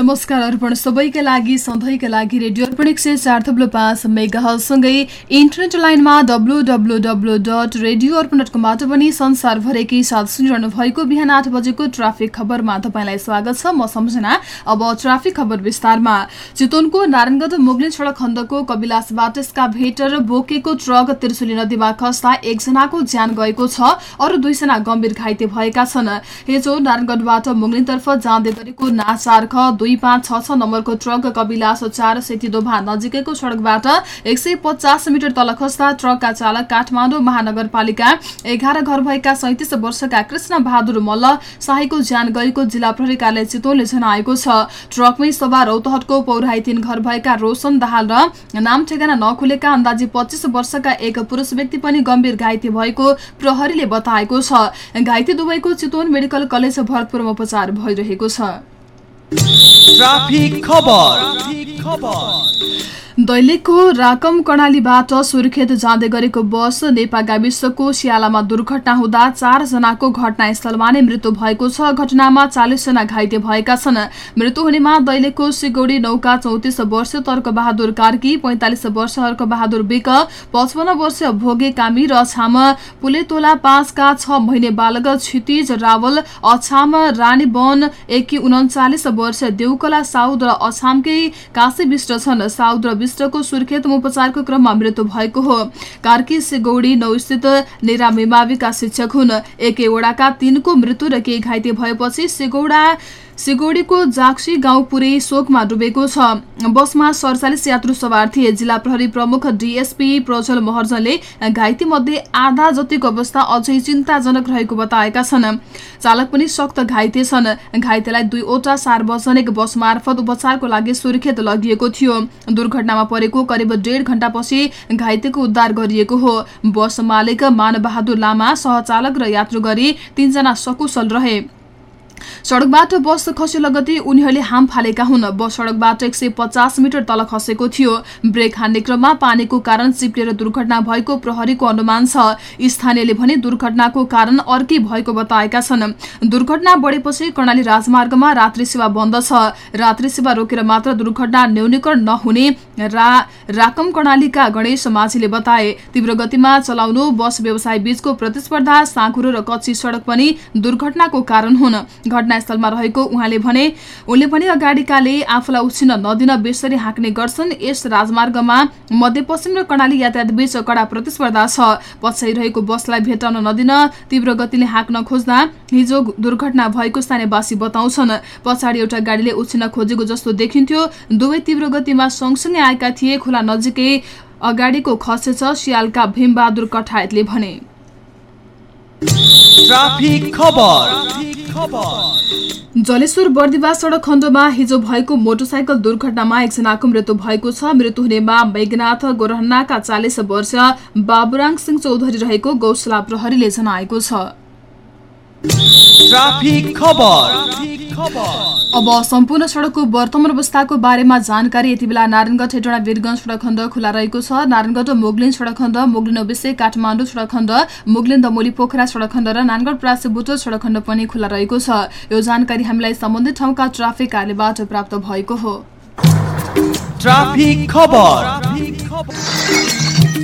नमस्कार अर्पण सबैका लागि सधैँका लागि रेडियो अर्पण एक सय चार थप्लो पाँच मेगासँगै इन्टरनेट लाइनमा W W W dot radio Arpan dot कमबाट पनि संसारभरिकै साथ सुनिरहनु भएको बिहान आठ बजेको ट्राफिक खबरमा तपाईँलाई स्वागत छ। म सम्झना अब ट्राफिक खबर विस्तारमा। चितवनको नारायणगढ मुगलिन सडक खण्डको कविलासबाट यसका भेटर बोकेको ट्रक त्रिशुली नदीमा खस्दा एकजनाको ज्यान गएको छ अरू दुईजना गम्भीर घाइते भएका छन्। हिजो नारायणगढबाट मुगलिनतर्फ जाँदै गरेको नाचार्ख दुई पाँच छ छ नम्बरको ट्रक कविलास चार सेतीदोभा नजिकैको सड़कबाट एक सय पचास मिटर तल खस्दा ट्रकका चालक काठमाडौँ महानगरपालिका एघार घर भएका सैतिस वर्षका कृष्ण बहादुर मल्ल शाहीको ज्यान गएको जिल्ला प्रहरी कार्यालय चितवनले जनाएको छ। ट्रकमै सवार रौतहटको पौराही तीन घर भएका रोशन दाहाल र नाम ठेगाना नखुलेका अन्दाजी पच्चिस वर्षका एक पुरुष व्यक्ति पनि गम्भीर घाइते भएको प्रहरीले बताएको छ। घाइते दुवैको चितवन मेडिकल कलेज भरतपुरमा उपचार भइरहेको छ। ट्राफिक खबर खबर दैलेखको राकम कर्णालीबाट सुर्खेत जाँदै गरेको बस नेपा गाविसको सियालामा दुर्घटना हुँदा चारजनाको घटनास्थलमा नै मृत्यु भएको छ। घटनामा चालिसजना घाइते भएका छन्। मृत्यु हुनेमा दैलेखको सिगौडी नौका चौतिस वर्ष तर्क बहादुर कार्की पैंतालिस वर्ष हर्क बहादुर विक पचपन्न वर्ष भोगे कामी र अछाम पुलेतोला पाँचका छ महिने बालक क्षितिज रावल अछाम रानी वन एकी उन्चालिस वर्ष देउकला साउद र अछामकै काशी विष्ट छन्। साउद र विष्टको सुर्खेतमा उपचारको क्रममा मृत्यु भएको हो। कार्की सिगौडी नौस्थित नेरा मेमाविका शिक्षक हुन्। एकै वडाका तीनको मृत्यु र केही घाइते भएपछि सिगौडा सिगौडीको जाक्सी गाउँ पुरै शोकमा डुबेको छ। बसमा सडचालिस यात्रु सवार थिए जिल्ला प्रहरी प्रमुख डीएसपी प्रज्वल महर्जनले घाइते मध्ये आधा जतिको अवस्था अझै चिन्ताजनक रहेको बताएका छन्। चालक पनि सक्त घाइते छन्। घाइतेलाई दुईवटा सार्वजनिक बस मार्फत उपचारको लागि सुर्खेत लगिएको थियो। दुर्घटनामा परेको करिब डेढ घण्टापछि घाइतेको उद्धार गरिएको हो। बस मालिक मानबहादुर लामा सहचालक र यात्रु गरी तीनजना सकुशल रहे। सड़कबाट बस खसे लगती उनीहरूले हाम फालेका हुन्। बस सड़कबाट एक सय पचास मिटर तल खसेको थियो। ब्रेक हान्ने क्रममा पानीको कारण चिप्लेर दुर्घटना भएको प्रहरीको अनुमान छ। स्थानीयले भने दुर्घटनाको कारण अर्कै भएको बताएका छन्। दुर्घटना बढेपछि कर्णाली राजमार्गमा रात्रि सेवा बन्द छ। रात्रि सेवा रोकेर मात्र दुर्घटना न्यूनीकरण नहुने रा राकम कर्णालीका गणेश माझीले बताए। तीव्र गतिमा चलाउनु बस व्यवसाय बीचको प्रतिस्पर्धा साँखुरो र कच्ची सड़क पनि दुर्घटनाको कारण हुन्। घटनास्थलमा रहेको उहाँले भने उनले भने अगाडिकाले आफूलाई उछिन नदिन बेसरी हाँक्ने गर्छन्। यस राजमार्गमा मध्यपश्चिम र कर्णाली यातायात बीच कडा प्रतिस्पर्धा छ। पछ्याइरहेको बसलाई भेटाउन नदिन तीव्र गतिले हाँक्न खोज्दा हिजो दुर्घटना भएको स्थानीयवासी बताउँछन्। पछाडि एउटा गाडीले उछिन खोजेको जस्तो देखिन्थ्यो। दुवै तीव्र गतिमा सँगसँगै आएका थिए। खोला नजिकै अगाडिको खसेछ सियालका भीमबहादुर कठायतले भने। ट्राफिक खबर। जलेश्वर बर्दिवा सड़क खण्डमा हिजो भएको मोटरसाइकल दुर्घटनामा एकजनाको मृत्यु भएको छ। मृत्यु हुनेमा मेघनाथ गोरहन्नाका चालिस वर्ष बाबुराङ सिंह चौधरी रहेको गौशाला प्रहरीले जनाएको छ। ट्राफिक खबर खबर। अब सम्पूर्ण सड़कको वर्तमान अवस्थाको बारेमा जानकारी यति बेला नारायणगढ हेटौँडा वीरगंज सड़क खण्ड खुला रहेको छ। नारायणगढ मोगलिन सड़क खण्ड मोगलिन ओबिसे काठमाडौँ सड़क खण्ड मोगलिन दमोली पोखरा सड़क खण्ड र नानगढ प्रासी बुटोल सड़क खण्ड पनि खुला रहेको छ। यो जानकारी हामीलाई सम्बन्धित ठाउँका ट्राफिक कार्यबाट प्राप्त भएको हो।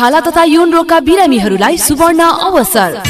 छाला तथा यौन रोगका बिरामीहरूलाई सुवर्ण अवसर।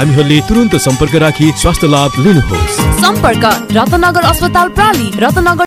बिरामीहरूले तुरन्त सम्पर्क राखी स्वास्थ्य लाभ लिनुहोस्। सम्पर्क रत्नगर अस्पताल प्राली रत्नगर